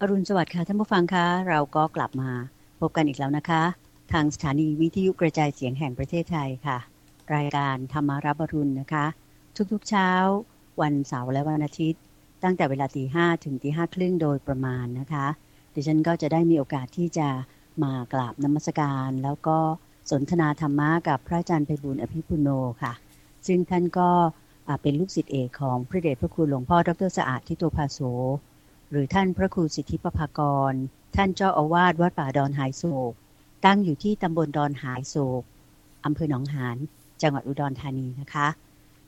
อรุณสวัสดิ์ค่ะท่านผู้ฟังคะเราก็กลับมาพบกันอีกแล้วนะคะ ทางสถานีวิทยุกระจายเสียงแห่งประเทศไทยค่ะ รายการธรรมารับอรุณนะคะ ทุกๆเช้า วันเสาร์และวันอาทิตย์ ตั้งแต่เวลาตีห้ถึงตีห้าครึ่งโดยประมาณนะคะดิฉันก็จะได้มีโอกาสที่จะมากราบนมัสการ แล้วก็สนทนาธรรมะกับพระอาจารย์ไพบุญอภิปุโนค่ะ ซึ่งท่านก็เป็นลูกศิษย์เอกของพระเดชพระคุณหลวงพ่อดรสะอาดทิโตภาโส หรือท่านพระครูสิทธิปภากร ท่านเจ้าอาวาสวัดป่าดอนหายโศก ตั้งอยู่ที่ตำบลดอนหายโศกอำเภอหนองหานจังหวัดอุดรธานีนะคะ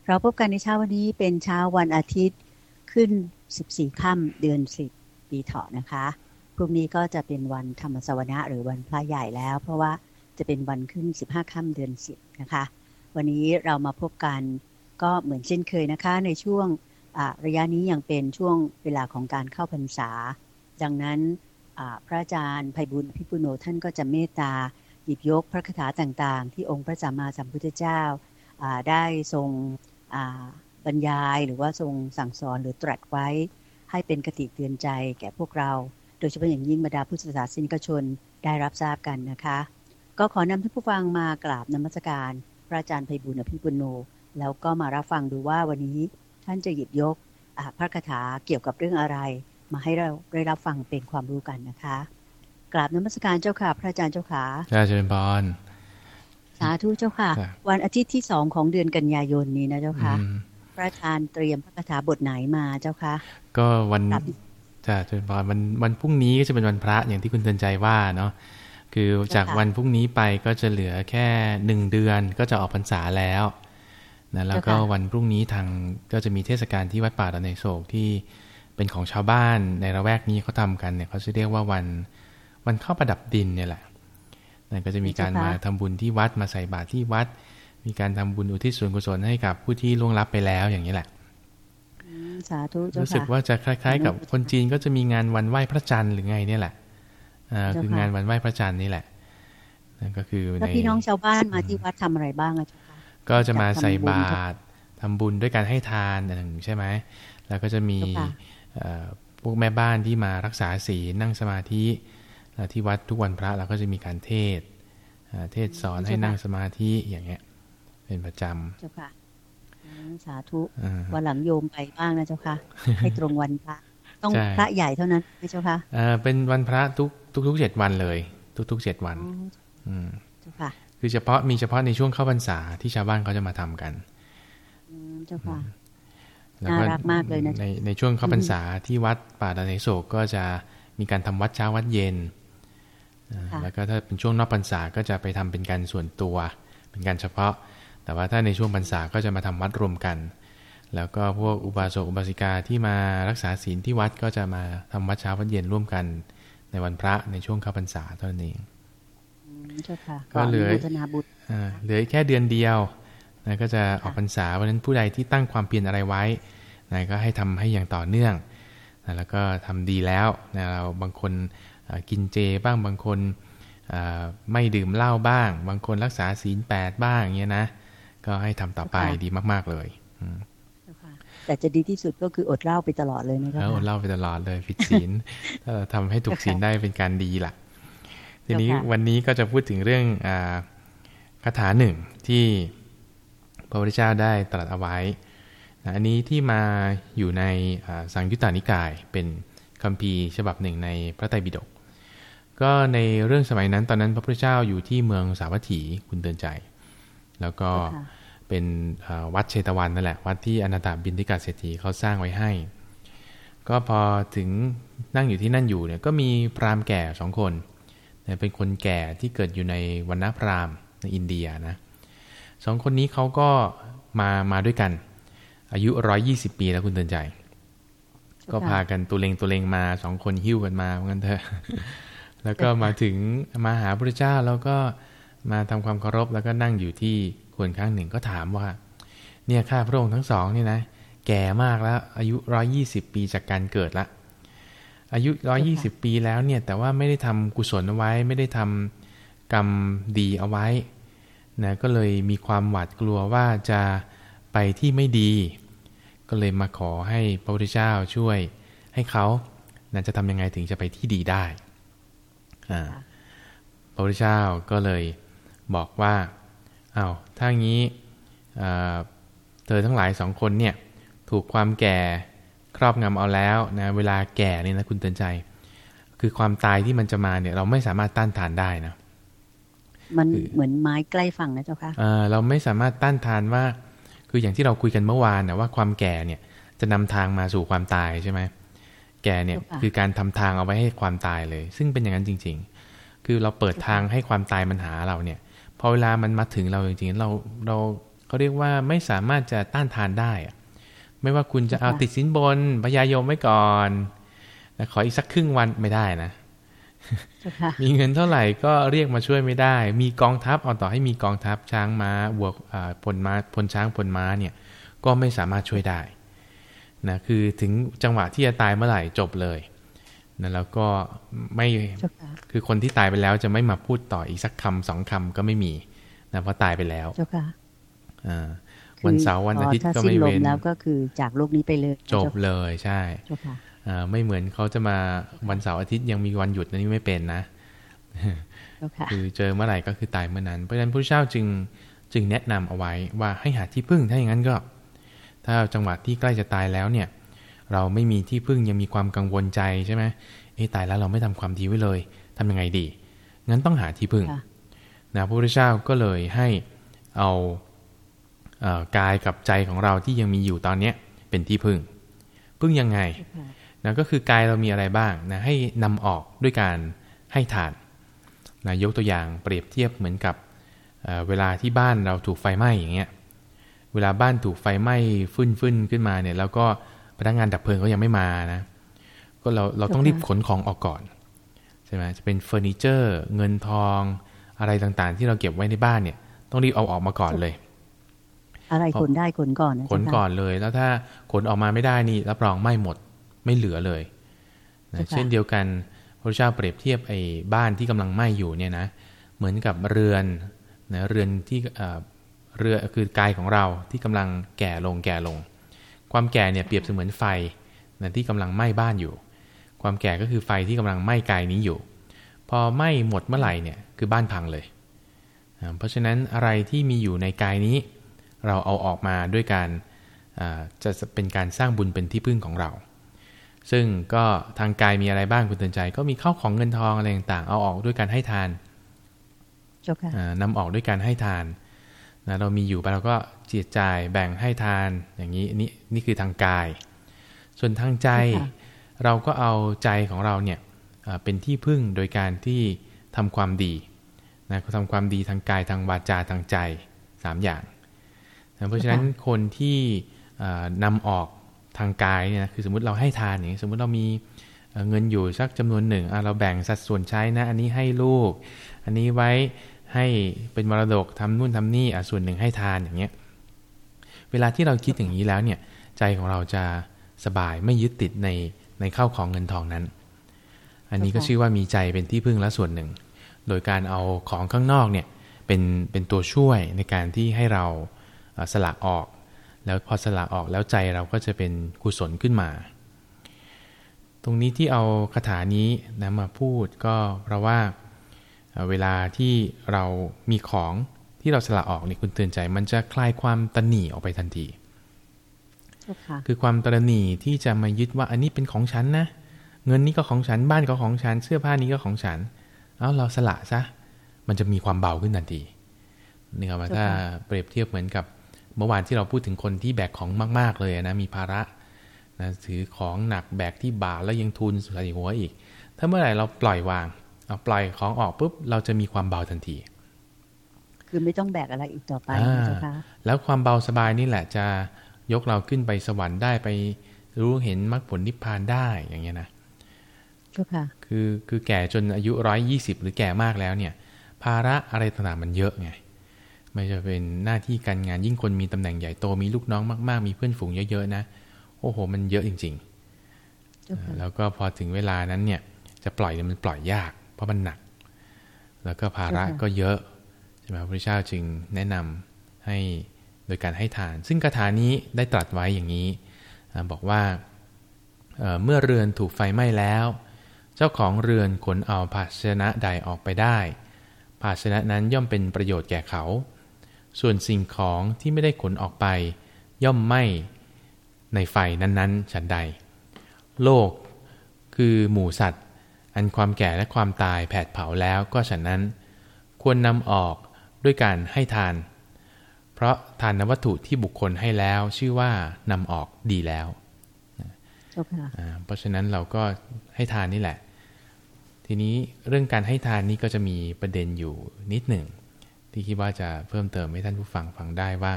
เราพบกันในเช้าวันนี้เป็นเช้าวันอาทิตย์ขึ้น 14 ค่ำเดือน 10 ปีเถาะนะคะพรุ่งนี้ก็จะเป็นวันธรรมสวนะหรือวันพระใหญ่แล้ว เพราะว่าจะเป็นวันขึ้น 15 ค่ำเดือน 10 นะคะ วันนี้เรามาพบกันก็เหมือนเช่นเคยนะคะในช่วง ระยะนี้ยังเป็นช่วงเวลาของการเข้าพรรษา ดังนั้นพระอาจารย์ภัยบุญพิปุโนท่านก็จะเมตตาหยิบยกพระคาถาต่างๆ ที่องค์พระสัมมาสัมพุทธเจ้าได้ทรงบรรยายหรือว่าทรงสั่งสอนหรือตรัสไว้ ให้เป็นกติเตือนใจแก่พวกเรา โดยเฉพาะอย่างยิ่งบรรดาพุทธศาสนิกชนได้รับทราบกันนะคะ ก็ขอนำท่านผู้ฟังมากราบนมัสการ พระอาจารย์ภัยบุญอภิปุโน แล้วก็มารับฟังดูว่าวันนี้ ท่านจะหยิบยกพระคาถาเกี่ยวกับเรื่องอะไร มาให้เราได้รับฟังเป็นความรู้กันนะคะ กราบนมัสการเจ้าค่ะ พระอาจารย์เจ้าค่ะจ้าเชิญพรสาธุเจ้าค่ะ วันอาทิตย์ที่สองของเดือนกันยายนนี้นะเจ้าค่ะ พระอาจารย์เตรียมพระคาถาบทไหนมาเจ้าค่ะ ก็วันจ้าเชิญพรวันวันพรุ่งนี้ก็จะเป็นวันพระอย่างที่คุณเตือนใจว่าเนาะคือจากวันพรุ่งนี้ไปก็จะเหลือแค่หนึ่งเดือนก็จะออกพรรษาแล้ว นะแล้วก็วันพรุ่งนี้ทางก็จะมีเทศกาลที่วัดป่าตะในโศกที่เป็นของชาวบ้านในระแวกนี้เขาทากันเนี่ยเขาจะเรียกว่าวันวันเข้าประดับดินเนี่ยแหละนั่นก็จะมีการมาทำบุญที่วัดมาใส่บาตรที่วัด มีการทำบุญอุทิศส่วนกุศลให้กับผู้ที่ล่วงลับไปแล้วอย่างนี้แหละสาธุรู้สึกว่าจะคล้ายๆ กับคนจีนก็จะมีงานวันไหว้พระจันทร์หรือไงเนี่ยแหละอ่าคืองานวันไหว้พระจันทร์นี่แหละนั่นก็คือในพี่น้องชาวบ้านมาที่วัดทำอะไรบ้างอะจ๊ะ ก็จะมาใส่บาตรทำบุญด้วยการให้ทานหนึ่งใช่ไหม แล้วก็จะมีพวกแม่บ้านที่มารักษาศีลนั่งสมาธิที่วัดทุกวันพระเราก็จะมีการเทศเทศสอนให้นั่งสมาธิอย่างเงี้ย เป็นประจำเจ้าค่ะสาธุวันหลังโยมไปบ้างนะเจ้าค่ะ ให้ตรงวันพระต้องพระใหญ่เท่านั้นเจ้าค่ะเป็นวันพระทุกทุกทุกเจ็ดวันเลย ทุกทุกเจ็ดวัน อืมเจ้าค่ะ คือเฉพาะมีเฉพาะในช่วงเข้าพรรษาที่ชาวบ้านเขาจะมาทำกันเจ้าค่ะน่ารักมากเลยนะในในช่วงเข้าพรรษาที่วัดป่าดานโศกก็จะมีการทำวัดเช้าวัดเย็น แล้วก็ถ้าเป็นช่วงนอกพรรษาก็จะไปทำเป็นการส่วนตัว เป็นการเฉพาะ แต่ว่าถ้าในช่วงพรรษาก็จะมาทำวัดรวมกัน แล้วก็พวกอุบาสกอุบาสิกาที่มารักษาศีลที่วัดก็จะมาทำวัดเช้าวัดเย็นร่วมกัน ในวันพระในช่วงเข้าพรรษาเท่านั้นเอง ก็เหลือเหลือแค่เดือนเดียวนะก็จะออกพรรษาเพราะนั้นผู้ใดที่ตั้งความเพียรอะไรไว้นะก็ให้ทำให้อย่างต่อเนื่องนะแล้วก็ทำดีแล้วนะเราบางคนกินเจบ้างบางคนไม่ดื่มเหล้าบ้าง บางคนรักษาศีลแปดบ้างเงี้ยนะก็ให้ทำต่อไปดีมาก ๆเลยแต่จะดีที่สุดก็คืออดเหล้าไปตลอดเลยนะครับอดเหล้าไปตลอดเลยผิดศีลถ้าทำให้ถูกศีลได้เป็นการดีล่ะ ทีนี้วันนี้ก็จะพูดถึงเรื่องอคาถาหนึ่งที่พระพุทธเจ้าได้ตรัสเอาไว้อันนี้ที่มาอยู่ในสังยุตตานิกายเป็นคัมภีร์ฉบับหนึ่งในพระไตรปิฎกก็ในเรื่องสมัยนั้นตอนนั้นพระพุทธเจ้าอยู่ที่เมืองสาวัตถีคุณเตือนใจ แล้วก็เป็นวัดเชตวันนั่นแหละ วัดที่อนาตาบินทิกาเศรษฐีเขาสร้างไว้ให้ ก็พอถึงนั่งอยู่ที่นั่นอยู่เนี่ยก็มีพราหมณ์แก่สองคนเเป็นคนแก่ที่เกิดอยู่ในวันณพราหมณ์ในอินเดียนะสองคนนี้เขาก็มามาด้วยกัน อายุร้อยี่สิบปีแล้วคุณเตือนใจ ก็พากันตัวเลงตัวเลงมาสองคนหิ้วกันมาเหมือนกันเถอะแล้วก็มาถึงมาหาพระเจ้าแล้วก็มาทำความเคารพแล้วก็นั่งอยู่ที่ควรข้างหนึ่งก็ถามว่า เนี่ยข้าพระองค์ทั้งสองนี่นะ แก่มากแล้วอายุร้อยี่สิบปีจากการเกิดละ อายุร้อยี่สิบปีแล้วเนี่ยแต่ว่าไม่ได้ทำกุศลเอาไว้ ไม่ได้ทำกรรมดีเอาไว้นะก็เลยมีความหวาดกลัวว่าจะไปที่ไม่ดี ก็เลยมาขอให้พระพุทธเจ้าช่วยให้เขานั่นจะทำยังไงถึงจะไปที่ดีได้อ่าพระพุทธเจ้าก็เลยบอกว่าอา้าวถ้างี้เธอทั้งหลายสองคนเนี่ยถูกความแก่ ครอบงำเอาแล้วนะเวลาแก่เนี่ยนะคุณเตือนใจ คือความตายที่มันจะมาเนี่ย เราไม่สามารถต้านทานได้นะมันเหมือนไม้ใกล้ฝั่งนะเจ้าค่ะเราไม่สามารถต้านทานว่า คืออย่างที่เราคุยกันเมื่อวานนะว่าความแก่เนี่ยจะนำทางมาสู่ความตายใช่ไหมแก่เนี่ยคือการทำทางเอาไว้ให้ความตายเลย ซึ่งเป็นอย่างนั้นจริง ๆ คือเราเปิดทางให้ความตายมันหาเราเนี่ยพอเวลามันมาถึงเราจริงๆเราเราเขาเรียกว่าไม่สามารถจะต้านทานได้อะ ไม่ว่าคุณจะเอาติดสินบนพยายมไว้ก่อนขออีกสักครึ่งวันไม่ได้นะ มีเงินเท่าไหร่ก็เรียกมาช่วยไม่ได้ มีกองทัพเอาต่อให้มีกองทัพช้างม้าบวกพลม้าพลช้างพลม้าเนี่ย ก็ไม่สามารถช่วยได้นะคือถึงจังหวะที่จะตายเมื่อไหร่จบเลยนะแล้วก็ไม่คือคนที่ตายไปแล้วจะไม่มาพูดต่ออีกสักคำสองคำก็ไม่มีนะเพราะตายไปแล้วเจ้าค่ะ วันเสาร์วันอาทิตย์ก็ไม่เว้นแล้วก็คือจากโลกนี้ไปเลย จบเลยใช่เจ้าค่ะไม่เหมือนเขาจะมาวันเสาร์อาทิตย์ยังมีวันหยุดนี่ไม่เป็นนะคือเจอเมื่อไหร่ก็คือตายเมื่อนั้น เพราะฉะนั้นพระเจ้าจึงจึงแนะนำเอาไว้ว่าให้หาที่พึ่งถ้าอย่างนั้นก็ ถ้าจังหวะที่ใกล้จะตายแล้วเนี่ย เราไม่มีที่พึ่งยังมีความกังวลใจใช่ไหมเอ้ตายแล้วเราไม่ทำความดีไว้เลยทำยังไงดี งั้นต้องหาที่พึ่งนะพระพุทธเจ้าก็เลยให้เอา กายกับใจของเราที่ยังมีอยู่ตอนเนี้เป็นที่พึ่ง พึ่งยังไงนะก็คือกายเรามีอะไรบ้างนะให้นำออกด้วยการให้ทานนะยกตัวอย่างเปรียบเทียบเหมือนกับเเวลาที่บ้านเราถูกไฟไหม้อย่างเงี้ยเวลาบ้านถูกไฟไหม้ฟื้นฟื้นขึ้นมาเนี่ยแล้วก็พนักงานดับเพลิงก็ยังไม่มานะก็เราเราต้องรีบขนของออกก่อนใช่ไหมจะเป็นเฟอร์นิเจอร์ เงินทอง อะไรต่างๆ ที่เราเก็บไว้ในบ้านเนี่ย ต้องรีบเอาออกมาก่อนเลย อะไรขนได้ขนก่อนขนก่อนเลย แล้วถ้าขนออกมาไม่ได้นี่รับรองไม่หมดไม่เหลือเลยนะเช่นเดียวกันพระเจ้าเปรียบเทียบไอ้บ้านที่กำลังไหม้อยู่เนี่ยนะเหมือนกับเรือนนะเรือนที่เรือคือกายของเราที่กำลังแก่ลงแก่ลง ความแก่เนี่ยเปรียบเสมือนไฟนะที่กำลังไหม้บ้านอยู่ ความแก่ก็คือไฟที่กำลังไหม้กายนี้อยู่ พอไหม้หมดเมื่อไหร่เนี่ยคือบ้านพังเลย เพราะฉะนั้นอะไรที่มีอยู่ในกายนี้ เราเอาออกมาด้วยการจะเป็นการสร้างบุญเป็นที่พึ่งของเรา ซึ่งก็ทางกายมีอะไรบ้างคุณเตือนใจ ก็มีเข้าของเงินทองอะไรต่างๆ เอาออกด้วยการให้ทานนำออกด้วยการให้ทานนะเรามีอยู่ไปเราก็เจียดจ่ายแบ่งให้ทานอย่างนี้นี่นี่คือทางกาย ส่วนทางใจเราก็เอาใจของเราเนี่ยเป็นที่พึ่งโดยการที่ทำความดีนะทำความดีทางกายทางวาจาทางใจ 3 อย่างนะ เพราะฉะนั้นคนที่นำออกทางกายเนี่ยคือสมมติเราให้ทานอย่างสมมติเรามีเงินอยู่สักจำนวนหนึ่งเราแบ่งสัดส่วนใช้นะ อันนี้ให้ลูก อันนี้ไว้ให้เป็นมรดกทำนู่นทำนี่ส่วนหนึ่งให้ทานอย่างเงี้ยเวลาที่เราคิดอย่างนี้แล้วเนี่ยใจของเราจะสบายไม่ยึดติดในในเข้าของเงินทองนั้น อันนี้ก็ชื่อว่ามีใจเป็นที่พึ่งและส่วนหนึ่ง โดยการเอาของข้างนอกเนี่ยเป็นเป็นตัวช่วยในการที่ให้เรา สละออก แล้วพอสละออกแล้วใจเราก็จะเป็นกุศลขึ้นมา ตรงนี้ที่เอาคาถานี้นะมาพูดก็เพราะว่าเวลาที่เรามีของที่เราสละออกนี่คุณเตือนใจ มันจะคลายความตนีออกไปทันทีคือความตรณีที่จะมายึดว่าอันนี้เป็นของฉันนะเงินนี้ก็ของฉันบ้านก็ของฉัน เสื้อผ้านี้ก็ของฉัน เอาเราสละซะมันจะมีความเบาขึ้นทันทีนี่ครับถ้าเปรียบเทียบเหมือนกับ เมื่อวานที่เราพูดถึงคนที่แบกของมาก ๆ เลยนะมีภาระนะถือของหนักแบกที่บ่าแล้วยังทุนใส่หัวอีก ถ้าเมื่อไหร่เราปล่อยวางเอาปล่อยของออกปุ๊บเราจะมีความเบาทันที คือไม่ต้องแบกอะไรอีกต่อไปนะคะแล้วความเบาสบายนี่แหละจะยกเราขึ้นไปสวรรค์ได้ไปรู้เห็นมรรคผลนิพพานได้อย่างเงี้ยนะคือคือแก่จนอายุร้อยยี่สิบหรือแก่มากแล้วเนี่ย ภาระอะไรต่างๆมันเยอะไง ไม่จะเป็นหน้าที่การงานยิ่งคนมีตำแหน่งใหญ่โตมีลูกน้องมาก ๆ มีเพื่อนฝูงเยอะ ๆ นะ โอ้โห มันเยอะจริง ๆ แล้วก็พอถึงเวลานั้นเนี่ย จะปล่อยเนี่ยมันปล่อยยาก เพราะมันหนัก แล้วก็ภาระก็เยอะใช่ไหมพระเจ้าจึงแนะนำให้โดยการให้ทาน ซึ่งคาถานี้ได้ตรัสไว้อย่างนี้บอกว่าเเมื่อเรือนถูกไฟไหม้แล้ว เจ้าของเรือนขนเอาภาชนะใดออกไปได้ ภาชนะนั้นย่อมเป็นประโยชน์แก่เขา ส่วนสิ่งของที่ไม่ได้ขนออกไป ย่อมไหม้ในไฟนั้นๆ ฉันใด โลกคือหมู่สัตว์ อันความแก่และความตายแผดเผาแล้วก็ฉันนั้น ควรนำออกด้วยการให้ทาน เพราะทานวัตถุที่บุคคลให้แล้วชื่อว่านำออกดีแล้วเพราะฉะนั้นเราก็ให้ทานนี่แหละ ทีนี้เรื่องการให้ทานนี้ก็จะมีประเด็นอยู่นิดหนึ่ง ที่คิดว่าจะเพิ่มเติมให้ท่านผู้ฟังฟังได้ว่า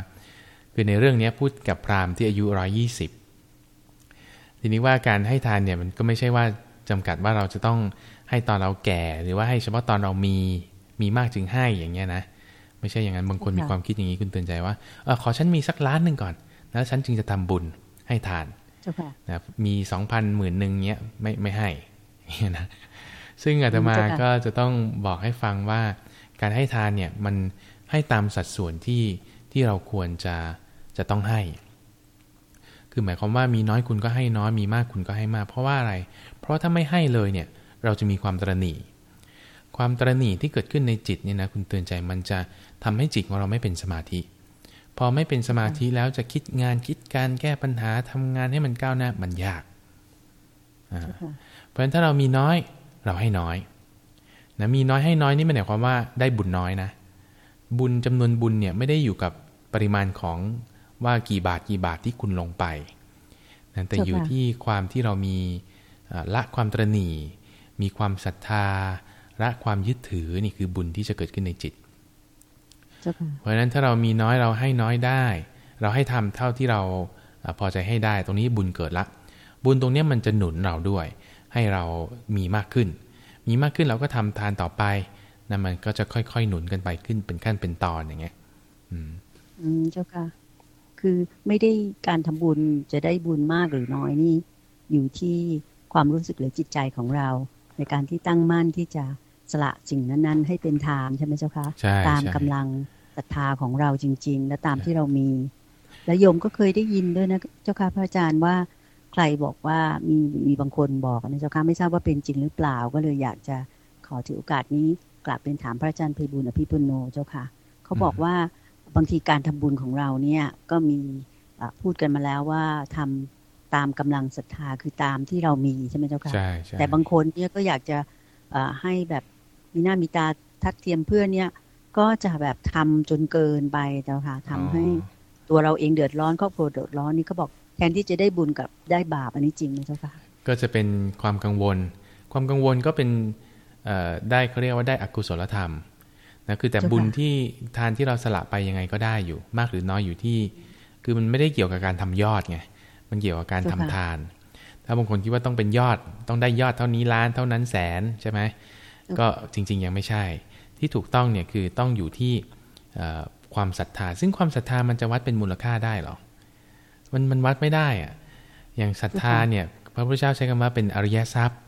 คือในเรื่องนี้พูดกับพราหมณ์ที่อายุร้อยี่สิบทีนี้ว่าการให้ทานเนี่ยมันก็ไม่ใช่ว่าจำกัดว่าเราจะต้องให้ตอนเราแก่ หรือว่าให้เฉพาะตอนเรามีมีมากจึงให้อย่างเงี้ยนะไม่ใช่อย่างนั้นบางคนมีความคิดอย่างนี้คุณเตือนใจว่าเออขอฉันมีสักล้านหนึ่งก่อน แล้วฉันจึงจะทำบุญให้ทานนะมีสองพันหมื่นหนึ่งเนี้ยไม่ไม่ให้นะซึ่งอาตมาก็จะต้องบอกให้ฟังว่า การให้ทานเนี่ยมันให้ตามสัดส่วนที่ที่เราควรจะจะต้องให้ คือหมายความว่ามีน้อยคุณก็ให้น้อยมีมากคุณก็ให้มาก เพราะว่าอะไร เพราะถ้าไม่ให้เลยเนี่ยเราจะมีความตรณีความตรณีที่เกิดขึ้นในจิตเนี่ยนะคุณเตือนใจมันจะทำให้จิตของเราไม่เป็นสมาธิ พอไม่เป็นสมาธิแล้วจะคิดงานคิดการแก้ปัญหาทำงานให้มันก้าวหน้ามันยาก เพราะฉะนั้นถ้าเรามีน้อยเราให้น้อย นะมีน้อยให้น้อยนี่ไม่หมายความว่าได้บุญน้อยนะ บุญจำนวนบุญเนี่ยไม่ได้อยู่กับปริมาณของว่ากี่บาทกี่บาทที่คุณลงไปนั่นแต่อยู่ที่ความที่เรามีละความตรณีมีความศรัทธาละความยึดถือนี่คือบุญที่จะเกิดขึ้นในจิต เพราะฉะนั้นถ้าเรามีน้อยเราให้น้อยได้ เราให้ทำเท่าที่เราพอใจให้ได้ ตรงนี้บุญเกิดละ บุญตรงนี้มันจะหนุนเราด้วย ให้เรามีมากขึ้น มีมากขึ้นเราก็ทำทานต่อไปนั่นมันก็จะค่อยๆหนุนกันไปขึ้นเป็นขั้นเป็นตอนอย่างเงี้ย อืม อืมเจ้าค่ะ คือไม่ได้การทำบุญจะได้บุญมากหรือน้อยนี่ อยู่ที่ความรู้สึกหรือจิตใจของเรา ในการที่ตั้งมั่นที่จะสละสิ่งนั้นๆ ให้เป็นทานใช่ไหมเจ้าคะตามกำลังศรัทธาของเราจริง ๆ และตามที่เรามี และโยมก็เคยได้ยินด้วยนะเจ้าค่ะพระอาจารย์ว่า ใครบอกว่ามีมีบางคนบอกนะเจ้าค่ะไม่ทราบว่าเป็นจริงหรือเปล่าก็เลยอยากจะขอถือโอกาสนี้กลับเป็นถามพระอาจารย์เพบุญอภิปุโนเจ้าค่ะ เขาบอกว่าบางทีการทำบุญของเราเนี่ยก็มีพูดกันมาแล้วว่าทำตามกำลังศรัทธาคือตามที่เรามีใช่ไหมเจ้าค่ะใช่แต่บางคนเนี่ยก็อยากจะให้แบบมีหน้ามีตาทักเทียมเพื่อนเนี่ยก็จะแบบทำจนเกินไปเจ้าค่ะทำให้ตัวเราเองเดือดร้อนครอบครัวเดือดร้อนนี่ก็บอก แทนที่จะได้บุญกับได้บาปอันนี้จริงไหมเจ้าค่ะก็จะเป็นความกังวล ความกังวลก็เป็นได้เขาเรียกว่าได้อกุศลธรรมนะคือแต่บุญที่ทานที่เราสละไปยังไงก็ได้อยู่ มากหรือน้อยอยู่ที่ คือมันไม่ได้เกี่ยวกับการทำยอดไงมันเกี่ยวกับการทำทาน ถ้าบางคนคิดว่าต้องเป็นยอด ต้องได้ยอดเท่านี้ล้านเท่านั้นแสนใช่ไหมก็จริง ๆ ยังไม่ใช่ ที่ถูกต้องเนี่ยคือต้องอยู่ที่ความศรัทธา ซึ่งความศรัทธามันจะวัดเป็นมูลค่าได้หรอ มันมันวัดไม่ได้อะอย่างศรัทธาเนี่ยพระพุทธเจ้าใช้คำว่าเป็นอริยทรัพย์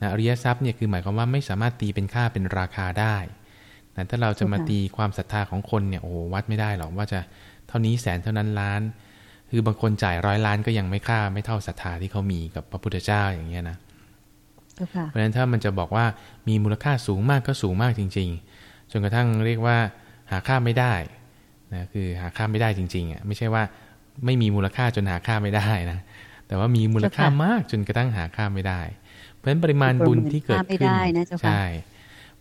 นะอริยทรัพย์เนี่ยคือหมายความว่าไม่สามารถตีเป็นค่าเป็นราคาได้แต่ถ้าเราจะมาตีความศรัทธาของคนเนี่ยโอ้วัดไม่ได้หรอกว่าจะเท่านี้แสนเท่านั้นล้าน คือบางคนจ่ายร้อยล้านก็ยังไม่ค่าไม่เท่าศรัทธาที่เขามีกับพระพุทธเจ้าอย่างเงี้ยนะเพราะฉะนั้นถ้ามันจะบอกว่ามีมูลค่าสูงมากก็สูงมากจริง ๆ จนกระทั่งเรียกว่าหาค่าไม่ได้นะคือหาค่าไม่ได้จริงๆอะไม่ใช่ว่า ไม่มีมูลค่าจนหาค่าไม่ได้นะแต่ว่ามีมูลค่ามากจนกระทั่งหาค่าไม่ได้ เพราะฉะนั้นปริมาณบุญที่เกิดขึ้นใช่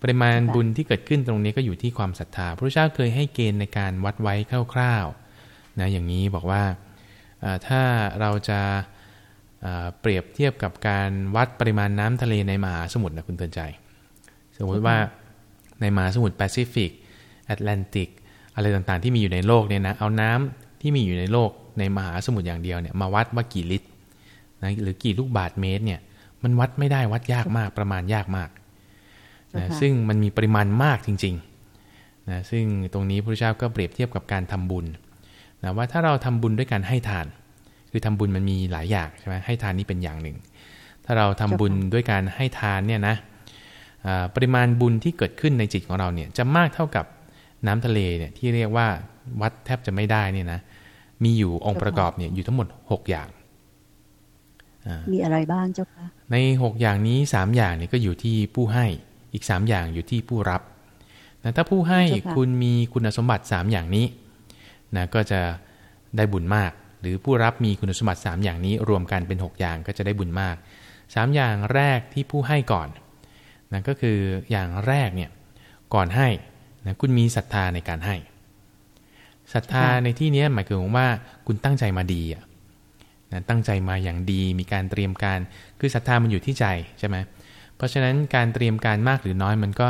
ปริมาณบุญที่เกิดขึ้นตรงนี้ก็อยู่ที่ความศรัทธาพระเจ้าเคยให้เกณฑ์ในการวัดไว้คร่าวๆนะอย่างนี้บอกว่าถ้าเราจะเปรียบเทียบกับการวัดปริมาณน้ำทะเลในมหาสมุทรนะคุณเตือนใจ สมมติว่าในมหาสมุทรแปซิฟิกแอตแลนติกอะไรต่างๆ ที่มีอยู่ในโลกเนี่ยนะเอาน้ำที่มีอยู่ในโลก ในมหาสมุทรอย่างเดียวเนี่ยมาวัดว่ากี่ลิตรนะหรือกี่ลูกบาทเมตรเนี่ยมันวัดไม่ได้วัดยากมากประมาณยากมากนะซึ่งมันมีปริมาณมากจริงๆนะซึ่งตรงนี้พระเจ้าก็เปรียบเทียบกับการทำบุญนะว่าถ้าเราทำบุญด้วยการให้ทาน คือทำบุญมันมีหลายอย่างใช่ไหมให้ทานนี่เป็นอย่างหนึ่ง ถ้าเราทำบุญด้วยการให้ทานเนี่ยนะปริมาณบุญที่เกิดขึ้นในจิตของเราเนี่ยจะมากเท่ากับน้ำทะเลเนี่ยที่เรียกว่าวัดแทบจะไม่ได้เนี่ยนะ มีอยู่องค์ประกอบเนี่ยอยู่ทั้งหมด 6 อย่าง มีอะไรบ้างเจ้าคะในหกอย่างนี้สามอย่างนี่ก็อยู่ที่ผู้ให้อีกสามอย่างอยู่ที่ผู้รับนะถ้าผู้ให้คุณมีคุณสมบัติสามอย่างนี้นะก็จะได้บุญมาก หรือผู้รับมีคุณสมบัติ 3 อย่างนี้ รวมกันเป็น 6 อย่างก็จะได้บุญมาก 3 อย่างแรกที่ผู้ให้ก่อนนะก็คืออย่างแรกเนี่ยก่อนให้นะคุณมีศรัทธาในการให้ ศรัทธาในที่นี้หมายถึงว่าคุณตั้งใจมาดีอะนะตั้งใจมาอย่างดีมีการเตรียมการ คือศรัทธามันอยู่ที่ใจใช่ไหมเพราะฉะนั้นการเตรียมการมากหรือน้อยมันก็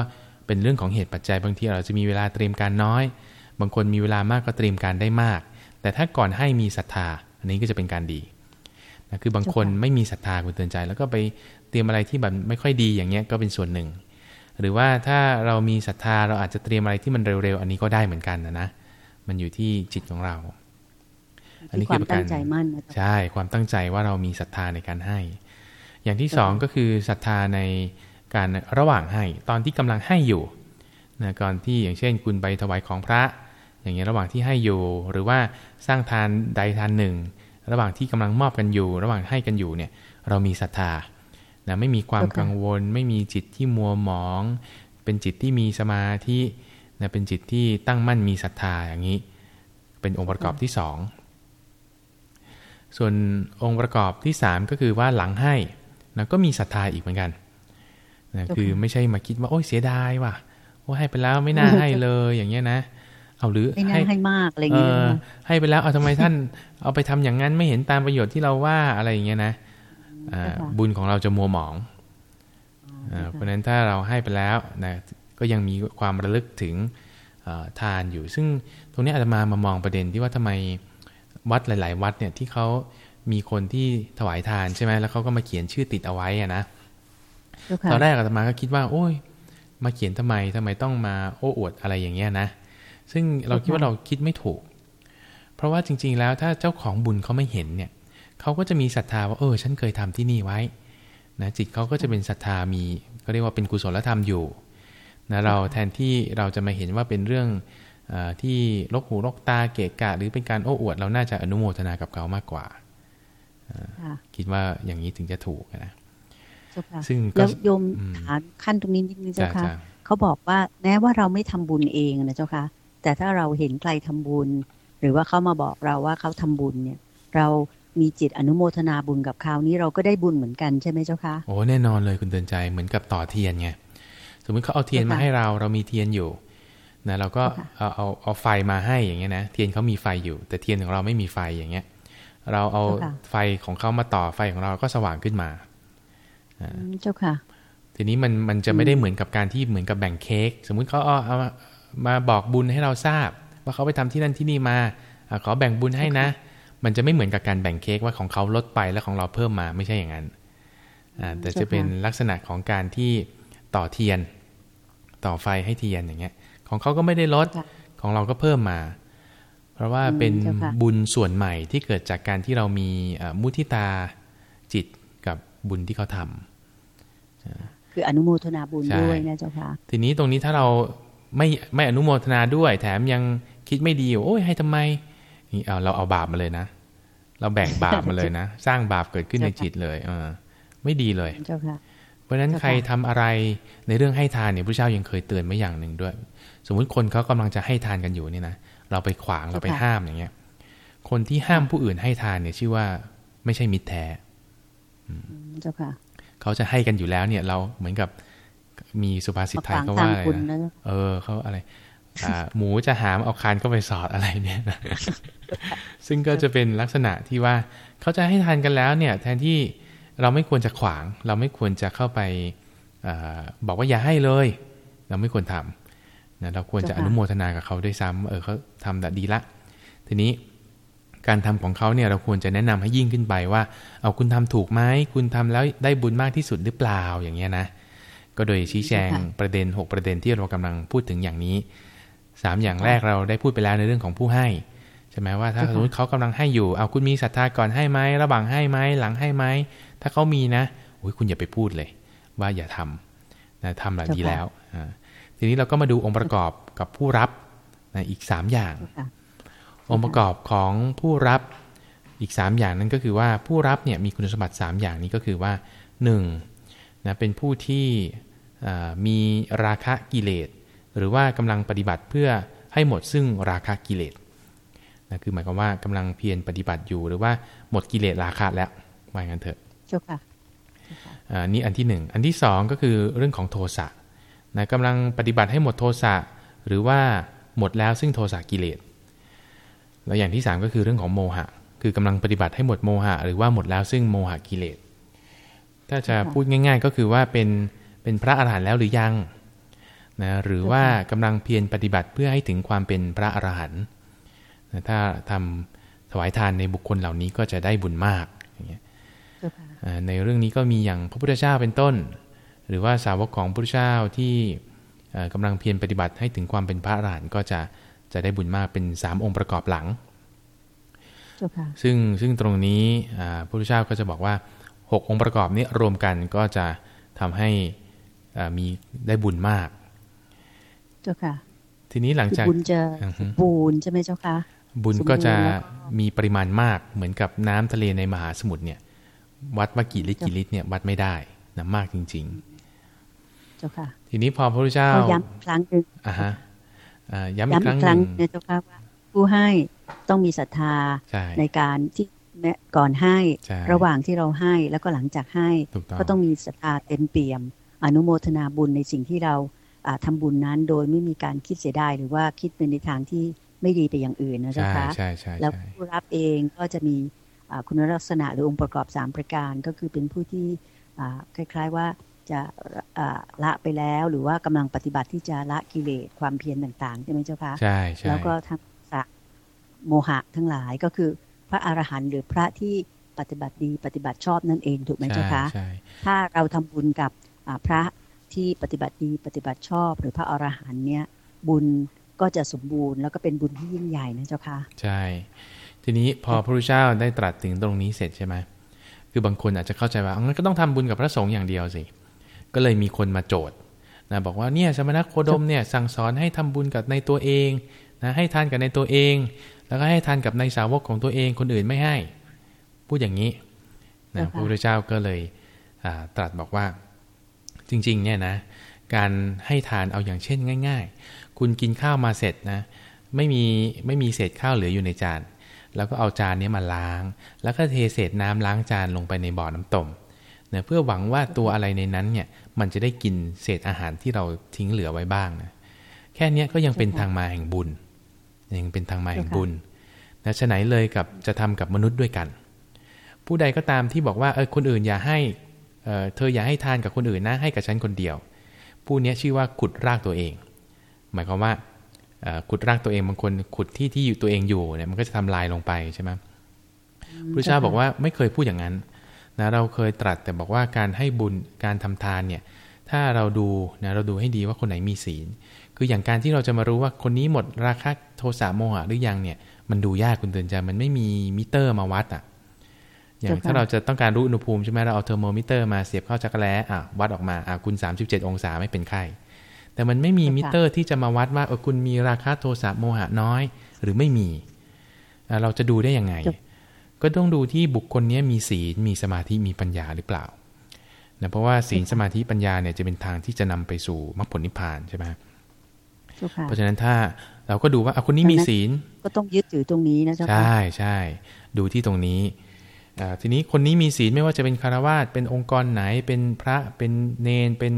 เป็นเรื่องของเหตุปัจจัยบางทีเราจะมีเวลาเตรียมการน้อย บางคนมีเวลามากก็เตรียมการได้มาก แต่ถ้าก่อนให้มีศรัทธา อันนี้ก็จะเป็นการดีนะคือบางคนไม่มีศรัทธาคุณเตือนใจ แล้วก็ไปเตรียมอะไรที่แบบไม่ค่อยดีอย่างเงี้ยก็เป็นส่วนหนึ่ง หรือว่าถ้าเรามีศรัทธาเราอาจจะเตรียมอะไรที่มันเร็วๆ อันนี้ก็ได้เหมือนกันนะนะ มันอยู่ที่จิตของเรา อันนี้คือการใช่ความตั้งใจว่าเรามีศรัทธาในการให้ อย่างที่สองก็คือศรัทธาในการระหว่างให้ ตอนที่กำลังให้อยู่นะก่อนที่อย่างเช่น คุณไปถวายของพระ อย่างเงี้ยระหว่างที่ให้อยู่ หรือว่าสร้างทานใดทานหนึ่ง ระหว่างที่กำลังมอบกันอยู่ ระหว่างให้กันอยู่เนี่ย เรามีศรัทธานะไม่มีความกังวล ไม่มีจิตที่มัวหมอง เป็นจิตที่มีสมาธิ นะเป็นจิตที่ตั้งมั่นมีศรัทธาอย่างนี้ เป็นองค์ประกอบที่สองส่วนองค์ประกอบที่สามก็คือว่าหลังให้นะก็มีศรัทธาอีกเหมือนกันนะคือไม่ใช่มาคิดว่าโอ้ยเสียดายว่ะว่าให้ไปแล้วไม่น่าให้เลยอย่างเงี้ยนะเอาหรือให้ให้มากอะไรเงี้ยให้ไปแล้วเอาทำไมท่าน เอาไปทำอย่างนั้นไม่เห็นตามประโยชน์ที่เราว่าอะไรอย่างเงี้ยนะบุญของเราจะมัวหมองเพราะฉะนั้นถ้าเราให้ไปแล้วนะ ก็ยังมีความระลึกถึงทานอยู่ ซึ่งตรงนี้อาจจะมามามองประเด็นที่ว่าทำไมวัดหลาย ๆ วัดเนี่ยที่เขามีคนที่ถวายทานใช่ไหมแล้วเขาก็มาเขียนชื่อติดเอาไว้อะนะตอนแรกอาตมาก็คิดว่า โอ้ย มาเขียนทำไมทำไมต้องมาโอ้อวดอะไรอย่างเงี้ยนะ ซึ่งเราคิดว่าเราคิดไม่ถูก เพราะว่าจริง ๆ แล้วถ้าเจ้าของบุญเขาไม่เห็นเนี่ยเขาก็จะมีศรัทธาว่าเออ ฉันเคยทำที่นี่ไว้นะจิตเขาก็จะเป็นศรัทธามีก็เรียกว่าเป็นกุศลธรรมอยู่ นะเราแทนที่เราจะมาเห็นว่าเป็นเรื่องอที่ลกหูลกตาเกะกะ หรือเป็นการโอ้อวด เราน่าจะอนุโมทนากับเขามากกว่าคิดว่าอย่างนี้ถึงจะถูกนะซึ่งแล้วโยมถามขั้นตรงนี้นิดนึงเจ้าค่ะเขาบอกว่าแม้ว่าเราไม่ทำบุญเองนะเจ้าค่ะแต่ถ้าเราเห็นใครทำบุญ หรือว่าเขามาบอกเราว่าเขาทำบุญเนี่ย เรามีจิตอนุโมทนาบุญกับเขานี้เราก็ได้บุญเหมือนกันใช่ไหมเจ้าคะโอ้แน่นอนเลยคุณเตือนใจเหมือนกับต่อเทียนไง สมมติเขาเอาเทียนมาให้เราเรามีเทียนอยู่นะเราก็เอาเอาเอาไฟมาให้อย่างเงี้ยนะเทียนเขามีไฟอยู่ แต่เทียนของเราไม่มีไฟอย่างเงี้ย เราเอาไฟของเขามาต่อไฟของเราก็สว่างขึ้นมาเจ้าค่ะ ทีนี้มันมันจะไม่ได้เหมือนกับการที่เหมือนกับแบ่งเค้กสมมุติเขาเอาเอามาบอกบุญให้เราทราบ ว่าเขาไปทำที่นั่นที่นี่มาอขอแบ่งบุญให้นะ มันจะไม่เหมือนกับการแบ่งเค้กว่าของเขาลดไปแล้วของเราเพิ่มมาไม่ใช่อย่างนั้นแต่จะเป็นลักษณะของการที่ ต่อเทียน ต่อไฟให้เทียนอย่างเงี้ย ของเขาก็ไม่ได้ลดของเราก็เพิ่มมา เพราะว่าเป็นบุญส่วนใหม่ที่เกิดจากการที่เรามีมุทิตาจิตกับบุญที่เขาทำคืออนุโมทนาบุญด้วยนะเจ้าค่ะทีนี้ตรงนี้ถ้าเราไม่ไม่อนุโมทนาด้วย แถมยังคิดไม่ดีโอ้ยให้ทำไมนี่เอาเราเอาบาปมาเลยนะ เราแบ่งบาปมาเลยนะ สร้างบาปเกิดขึ้นในจิตเลย เออ ไม่ดีเลยเจ้าค่ะ เพราะฉะนั้นใครทำอะไรในเรื่องให้ทานเนี่ยพระเจ้ายังเคยเตือนไม่อย่างหนึ่งด้วย สมมุติคนเขากำลังจะให้ทานกันอยู่นี่นะเราไปขวางเราไปห้ามอย่างเงี้ย คนที่ห้ามผู้อื่นให้ทานเนี่ยชื่อว่าไม่ใช่มิตรแท้เจ้าค่ะเขาจะให้กันอยู่แล้วเนี่ย เราเหมือนกับมีสุภาษิตไทยเขาว่าอะไรนะเออเขาอะไรหมูจะหามเอาคานก็ไปสอดอะไรเนี่ยนะซึ่งก็จะเป็นลักษณะที่ว่าเขาจะให้ทานกันแล้วเนี่ย แทนที่ เราไม่ควรจะขวาง เราไม่ควรจะเข้าไปอบอกว่าอย่าให้เลย เราไม่ควรทำนะเราควรจะอนุโมทนากับเขาด้วยซ้ำเออเขาทำแต่ดีละ ทีนี้การทำของเขาเนี่ยเราควรจะแนะนำให้ยิ่งขึ้นไปว่า เอาคุณทำถูกไหมคุณทำแล้วได้บุญมากที่สุดหรือเปล่าอย่างเงี้ยนะ ก็โดยชี้แจงประเด็น 6 ประเด็นที่เรากำลังพูดถึงอย่างนี้ 3 อย่างแรกเราได้พูดไปแล้วในเรื่องของผู้ให้ใช่ไหมว่าถ้าสมมติเขากำลังให้อยู่เอาคุณมีศรัทธาก่อนให้ไหมระหว่างให้ไหมหลังให้ไหมถ้าเขามีนะโอ้ยคุณอย่าไปพูดเลย ว่าอย่าทำนะทำแหละดีแล้วทีนี้เราก็มาดูองค์ประกอบกับผู้รับนะอีกสามอย่าง องค์ประกอบของผู้รับอีก3อย่างนั้นก็คือว่าผู้รับเนี่ยมีคุณสมบัติ3อย่างนี้ก็คือว่า1นะเป็นผู้ที่มีราคะกิเลส หรือว่ากำลังปฏิบัติเพื่อให้หมดซึ่งราคะกิเลส นะคือหมายความว่ากำลังเพียรปฏิบัติอยู่ หรือว่าหมดกิเลสราคะแล้วว่างั้นเถอะเจ้าค่ะอันนี้อันที่หนึ่งอันที่สองก็คือเรื่องของโทสะนะกำลังปฏิบัติให้หมดโทสะหรือว่าหมดแล้วซึ่งโทสะกิเลสแล้วอย่างที่สามก็คือเรื่องของโมหะ คือกำลังปฏิบัติให้หมดโมหะ หรือว่าหมดแล้วซึ่งโมหะกิเลสถ้าจะพูดง่าย ๆ ก็คือว่าเป็นเป็นพระอรหันต์แล้วหรือยังนะหรือว่ากำลังเพียรปฏิบัติเพื่อให้ถึงความเป็นพระอรหันต์นะ ถ้าทำถวายทานในบุคคลเหล่านี้ก็จะได้บุญมากอย่างเงี้ยในเรื่องนี้ก็มีอย่างพระพุทธเจ้าเป็นต้น หรือว่าสาวกของพระพุทธเจ้าที่กำลังเพียรปฏิบัติให้ถึงความเป็นพระอรหันต์ก็จะจะได้บุญมากเป็นสามองค์ประกอบหลัง ซึ่งซึ่งตรงนี้พระพุทธเจ้าก็จะบอกว่าหกองค์ประกอบนี้รวมกันก็จะทำให้มีได้บุญมาก เจ้าค่ะ ทีนี้หลังจากบุญจะบุญใช่ไหมเจ้าค่ะ บุญก็จะมีปริมาณมากเหมือนกับน้ำทะเลในมหาสมุทรเนี่ย วัดว่ากี่ลิตรกี่ลิตรเนี่ยวัดไม่ได้นะมากจริง ๆ เจ้าค่ะ ทีนี้พอพระพุทธเจ้าย้ำครั้งหนึ่งอ่าฮะย้ำอีกครั้งหนึ่งเจ้าค่ะว่าผู้ให้ต้องมีศรัทธาในการที่ก่อนให้ระหว่างที่เราให้แล้วก็หลังจากให้ก็ต้องมีศรัทธาเต็มเปี่ยม อนุโมทนาบุญในสิ่งที่เราทำบุญนั้นโดยไม่มีการคิดเสียดายหรือว่าคิดเป็นในทางที่ ไม่ดีไปอย่างอื่นนะจ๊ะคะแล้วผู้รับเองก็จะมีคุณลักษณะหรือองค์ประกอบ 3 ประการก็คือเป็นผู้ที่คล้าย ๆว่าจะละไปแล้วหรือว่ากำลังปฏิบัติที่จะละกิเลสความเพียรต่างๆใช่ไหมเจ้าคะใช่ใช่แล้วก็ทั้งสักโมหะทั้งหลายก็คือพระอรหันต์หรือพระที่ปฏิบัติดีปฏิบัติชอบนั่นเองถูกไหมเจ้าคะถ้าเราทำบุญกับพระที่ปฏิบัติดีปฏิบัติชอบ หรือพระอรหันต์เนี่ยบุญ ก็จะสมบูรณ์แล้วก็เป็นบุญที่ยิ่งใหญ่นะเจ้าค่ะ ใช่ ทีนี้พอพระพุทธเจ้าได้ตรัสถึงตรงนี้เสร็จใช่ไหมคือบางคนอาจจะเข้าใจว่างั้นก็ต้องทำบุญกับพระสงฆ์อย่างเดียวสิ ก็เลยมีคนมาโจทย์นะบอกว่าเนี่ยสมณโคดมเนี่ยสั่งสอนให้ทำบุญกับในตัวเองนะให้ทานกับในตัวเอง แล้วก็ให้ทานกับในสาวกของตัวเองคนอื่นไม่ให้ พูดอย่างนี้นะพระพุทธเจ้าก็เลยตรัสบอกว่าจริงๆเนี่ยนะการให้ทานเอาอย่างเช่นง่ายๆ คุณกินข้าวมาเสร็จนะไม่มีไม่มีเศษข้าวเหลืออยู่ในจานแล้วก็เอาจานนี้มาล้าง แล้วก็เทเศษน้ำล้างจานลงไปในบ่อน้ำต้มนะเพื่อหวังว่าตัวอะไรในนั้นเนี่ยมันจะได้กินเศษอาหารที่เราทิ้งเหลือไว้บ้างนะแค่นี้ก็ยังเป็นทางมาแห่งบุญ ยังเป็นทางมาแห่งบุญนะฉะไหนเลยกับจะทำกับมนุษย์ด้วยกัน ผู้ใดก็ตามที่บอกว่าเออคนอื่นอย่าให้เเธออย่าให้ทานกับคนอื่นนะให้กับฉันคนเดียว ผู้นี้ชื่อว่าขุดรากตัวเอง หมายความว่าขุดรากตัวเองบางคนขุดที่ที่อยู่ตัวเองอยู่เนี่ยมันก็จะทำลายลงไปใช่ไหมพระเจ้าบอกว่าไม่เคยพูดอย่างนั้นนะเราเคยตรัสแต่บอกว่าการให้บุญการทำทานเนี่ยถ้าเราดูนะเราดูให้ดีว่าคนไหนมีศีล คืออย่างการที่เราจะมารู้ว่าคนนี้หมดราคะโทสะโมหะหรือยังเนี่ยมันดูยากคุณเตือนใจมันไม่มีมิเตอร์มาวัดอะอย่างถ้าเราจะต้องการรู้อุณหภูมิใช่ไหมเราเอาเทอร์โมมิเตอร์มาเสียบเข้าจั๊กกะแร้อะวัดออกมาอะคุณ37 องศาไม่เป็นไข้ แต่มันไม่มีมิเตอร์ที่จะมาวัดว่าเออคุณมีราคะโทสะโมหะน้อย หรือไม่มี เราจะดูได้ยังไง ก็ต้องดูที่บุคคลนี้มีศีลมีสมาธิมีปัญญาหรือเปล่านะเพราะว่าศีลสมาธิปัญญาเนี่ยจะเป็นทางที่จะนำไปสู่มรรคผลนิพพานใช่ไหมเพราะฉะนั้นถ้าเราก็ดูว่าคนนี้มีศีล ก็ต้องยึดถือตรงนี้นะเจ้าค่ะใช่ใช่ดูที่ตรงนี้ทีนี้คนนี้มีศีลไม่ว่าจะเป็นคารวาสเป็นองค์กรไหนเป็นพระเป็นเนนเป็น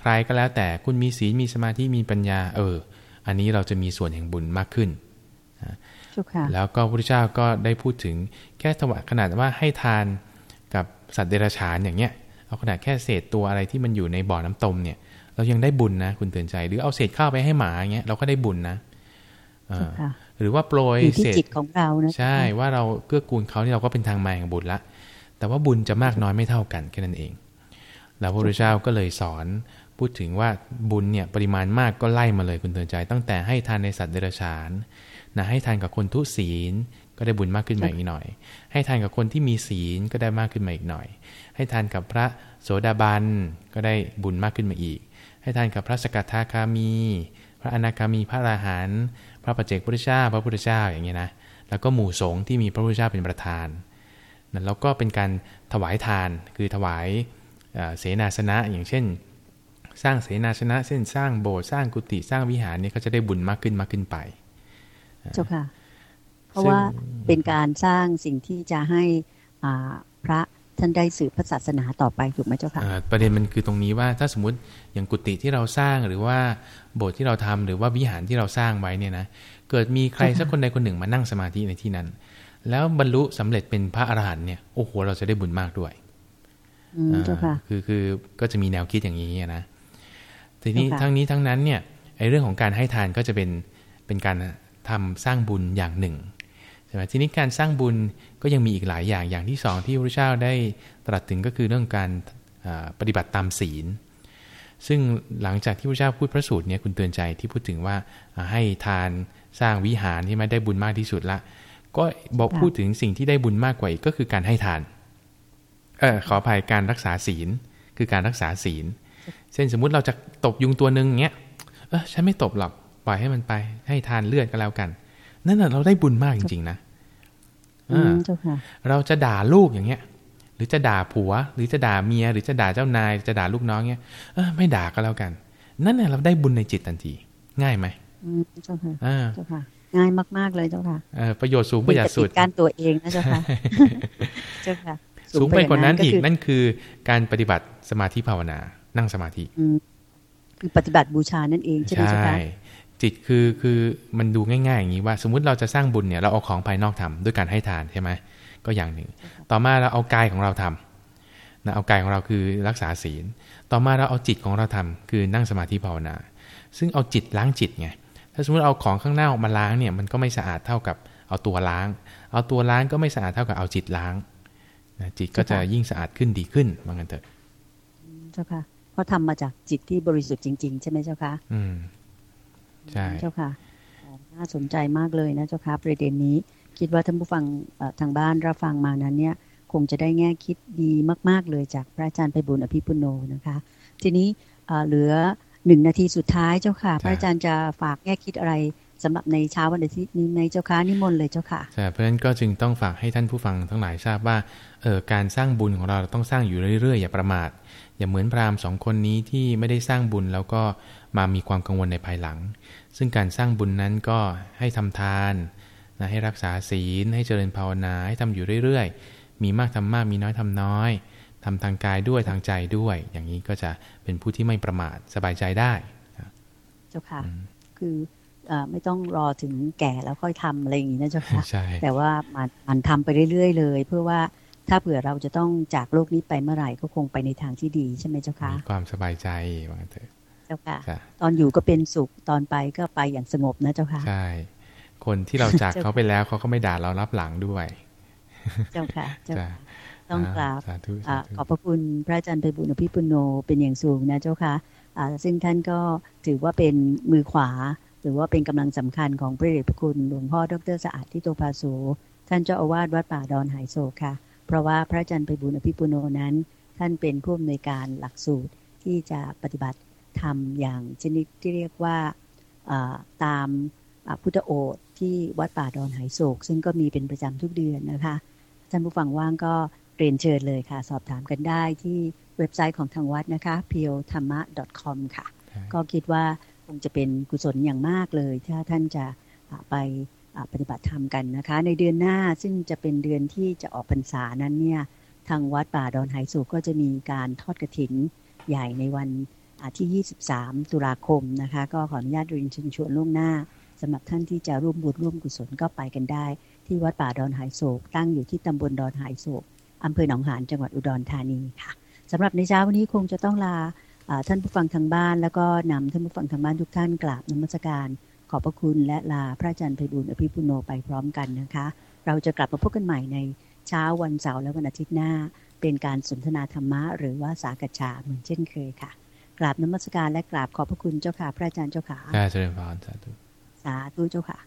ใครก็แล้วแต่คุณมีศีลมีสมาธิมีปัญญา เออ อันนี้เราจะมีส่วนแห่งบุญมากขึ้นแล้วก็พระพุทธเจ้าก็ได้พูดถึงแค่ถวายขนาดว่าให้ทานกับสัตว์เดรัจฉานอย่างเงี้ยเอาขนาดแค่เศษตัวอะไรที่มันอยู่ในบ่อน้ำตมเนี่ย เรายังได้บุญนะคุณเตือนใจ หรือเอาเศษข้าวไปให้หมาเงี้ยเราก็ได้บุญนะหรือว่าโปรยเศษจิตของเรานะใช่ว่าเราเกื้อกูลเขาที่เราก็เป็นทางมาแห่งบุญละแต่ว่าบุญจะมากน้อยไม่เท่ากันแค่นั้นเอง แล้วพระพุทธเจ้าก็เลยสอน พูดถึงว่าบุญเนี่ยปริมาณมากก็ไล่มาเลยคุณเตือนใจ ตั้งแต่ให้ทานในสัตว์เดรัจฉานนะให้ทานกับคนทุศีลก็ได้บุญมากขึ้นมาอีกหน่อย ให้ทานกับคนที่มีศีลก็ได้มากขึ้นมาอีกหน่อย ให้ทานกับพระโสดาบันก็ได้บุญมากขึ้นมาอีก ให้ทานกับพระสกทาคามี พระอนาคามีพระอราหันต์พระปัจเจกพุทธเจ้าพระพุทธเจ้าอย่างเงี้ยนะแล้วก็หมู่สงฆ์ที่มีพระพุทธเจ้าเป็นประธานนะแล้วก็เป็นการถวายทานคือถวายเสนาสนะอย่างเช่น สร้างเสนาสนะเช่นสร้างโบสถ์สร้างกุฏิสร้างวิหารเนี่ยก็จะได้บุญมากขึ้นมากขึ้นไปเจ้าค่ะ เพราะว่าเป็นการสร้างสิ่งที่จะให้พระท่านได้สืบพระศาสนาต่อไปถูกไหมเจ้าค่ะประเด็นมันคือตรงนี้ว่าถ้าสมมติอย่างกุฏิที่เราสร้างหรือว่าโบสถ์ที่เราทำหรือว่าวิหารที่เราสร้างไว้เนี่ยนะเกิดมีใครสักคนใดคนหนึ่งมานั่งสมาธิในที่นั้น แล้วบรรลุสำเร็จเป็นพระอรหันต์เนี่ยโอ้โหเราจะได้บุญมากด้วยคือคือก็จะมีแนวคิดอย่างนี้นะ ทีนี้ทั้งนี้ทั้งนั้นเนี่ยไอ้เรื่องของการให้ทานก็จะเป็นเป็นการทำสร้างบุญอย่างหนึ่งใช่ไหมทีนี้การสร้างบุญก็ยังมีอีกหลายอย่างอย่างที่สองที่พระเจ้าได้ตรัสถึงก็คือเรื่องการปฏิบัติตามศีล ซึ่งหลังจากที่พระเจ้าพูดพระสูตรเนี่ยคุณเตือนใจที่พูดถึงว่าให้ทานสร้างวิหารที่ไม่ได้บุญมากที่สุดละ ก็บอกพูดถึงสิ่งที่ได้บุญมากกว่าอีกก็คือการให้ทานเออขออภัยการรักษาศีล คือการรักษาศีล เช่นสมมุติเราจะตบยุงตัวหนึ่งเงี้ยเออฉันไม่ตบหรอกปล่อยให้มันไป ให้ทานเลือดก็แล้วกัน นั่นแหะเราได้บุญมากจริง ๆ นะเราจะด่าลูกอย่างเงี้ย หรือจะด่าผัว หรือจะด่าเมีย หรือจะด่าเจ้านายจะด่าลูกน้องเงี้ยเออไม่ด่าก็แล้วกัน นั่นแหละเราได้บุญในจิตทันที ง่ายไหมเจ้าค่ะเจ้าค่ะ ง่ายมากๆเลยเจ้าค่ะประโยชน์สูงประหยัดสุดการตัวเองนะเจ้าค่ะเจ้าค่ะ สูงไปกว่านั้นอีกนั่นคือการปฏิบัติสมาธิภาวนา นั่งสมาธิคือปฏิบัติบูชานั่นเองใช่ไหมใช่จิตคือคือมันดูง่ายๆอย่างนี้ว่า สมมุติเราจะสร้างบุญเนี่ยเราเอาของภายนอกทำด้วยการให้ทานใช่ไหมก็อย่างหนึ่ง ต่อมาเราเอากายของเราทำนะเอากายของเราคือรักษาศีล ต่อมาเราเอาจิตของเราทำคือนั่งสมาธิภาวนา ซึ่งเอาจิตล้างจิตไงถ้าสมมติเอาของข้างหน้าออกมาล้างเนี่ยมันก็ไม่สะอาดเท่ากับเอาตัวล้าง เอาตัวล้างก็ไม่สะอาดเท่ากับเอาจิตล้างนะจิตก็จะยิ่งสะอาดขึ้นดีขึ้นว่างั้นเถอะเจ้าค่ะ เพราะทำมาจากจิตที่บริสุทธิ์จริง ๆ ใช่ไหมเจ้าค่ะอืมใช่เจ้าค่ะน่าสนใจมากเลยนะเจ้าค่ะประเด็นนี้ คิดว่าท่านผู้ฟังทางบ้านรับฟังมานั้นเนี่ย คงจะได้แง่คิดดีมาก ๆ เลยจากพระอาจารย์ไปบุญอภิปุโนนะคะ ทีนี้เหลือหนึ่งนาทีสุดท้ายเจ้าค่ะ พระอาจารย์จะฝากแง่คิดอะไรสำหรับในเช้าวันอาทิตย์นี้ในเจ้าค่ะนิมนต์เลยเจ้าค่ะใช่เพราะฉะนั้นก็จึงต้องฝากให้ท่านผู้ฟังทั้งหลายทราบว่าเออการสร้างบุญของเราต้องสร้างอยู่เรื่อยๆอย่าประมาท อย่าเหมือนพราหมณ์สองคนนี้ที่ไม่ได้สร้างบุญแล้วก็มามีความกังวลในภายหลัง ซึ่งการสร้างบุญนั้นก็ให้ทำทานนะให้รักษาศีล ให้เจริญภาวนาให้ทำอยู่เรื่อยๆ มีมากทำมากมีน้อยทำน้อยทำทางกายด้วยทางใจด้วย อย่างนี้ก็จะเป็นผู้ที่ไม่ประมาทสบายใจได้เจ้าค่ะ คืออไม่ต้องรอถึงแก่แล้วค่อยทำอะไรอย่างนี้นะเจ้าค่ะ แต่ว่ามันมันทำไปเรื่อยๆเลย เพื่อว่า ถ้าเผื่อเราจะต้องจากโลกนี้ไปเมื่อไหร่ก็คงไปในทางที่ดีใช่ไหมเจ้าค่ะมีความสบายใจว่าเถอะเจ้าค่ะตอนอยู่ก็เป็นสุขตอนไปก็ไปอย่างสงบนะเจ้าค่ะใช่คนที่เราจากเขาไปแล้วเขาก็ไม่ด่าเรารับหลังด้วย เจ้าค่ะเจ้าค่ะต้องกราบขอบพระคุณพระอาจารย์ไปบุญอภิปุโนเป็นอย่างสูงนะเจ้าค่ะซึ่งท่านก็ถือว่าเป็นมือขวา หรือว่าเป็นกำลังสำคัญของพระเดชพระคุณหลวงพ่อดรสะอาดที่โตภาโสท่านเจ้าอาวาสวัดป่าดอนหายโศกค่ะ เพราะว่าพระอาจารย์ไปบุญอภิปุโนนั้น ท่านเป็นผู้อำนวยการหลักสูตรที่จะปฏิบัติทำอย่างชนิดที่เรียกว่าตามพุทธโอษที่วัดป่าดอนหายโศก ซึ่งก็มีเป็นประจำทุกเดือนนะคะท่านผู้ฟังว่างก็เรียนเชิญเลยค่ะ สอบถามกันได้ที่เว็บไซต์ของทางวัดนะคะ p i o t h a m m a com ค่ะ ก็คิดว่าคงจะเป็นกุศลอย่างมากเลย ถ้าท่านจะไป ปฏิบัติธรรมกันนะคะ ในเดือนหน้าซึ่งจะเป็นเดือนที่จะออกพรรษานั้นเนี่ยทางวัดป่าดอนไหสุก็จะมีการทอดกระถินใหญ่ในวันที่ 23 ตุลาคมนะคะ ก็ขออนุญาตเรียนเชิญชวนล่วงหน้าสำหรับท่านที่จะร่วมบุญร่วมกุศลก็ไปกันได้ ที่วัดป่าดอนไหโศก ตั้งอยู่ที่ตำบลดอนไหโศกอำเภอหนองหานจังหวัดอุดรธานีค่ะสำหรับในเช้าวันนี้คงจะต้องลาท่านผู้ฟังทางบ้าน แล้วก็นำท่านผู้ฟังทางบ้านทุกท่านกราบนมัสการ ขอบพระคุณและลาพระอาจารย์ไพบุญอภิปุโนไปพร้อมกันนะคะ เราจะกลับมาพบกันใหม่ในเช้าวันเสาร์และวันอาทิตย์หน้า เป็นการสนทนาธรรมะหรือว่าสากฉาเหมือนเช่นเคยค่ะ กราบนมัสการและกราบขอบพระคุณเจ้าค่ะพระอาจารย์เจ้าค่ะใช่เจริญพรสาธุสาธุเจ้าค่ะ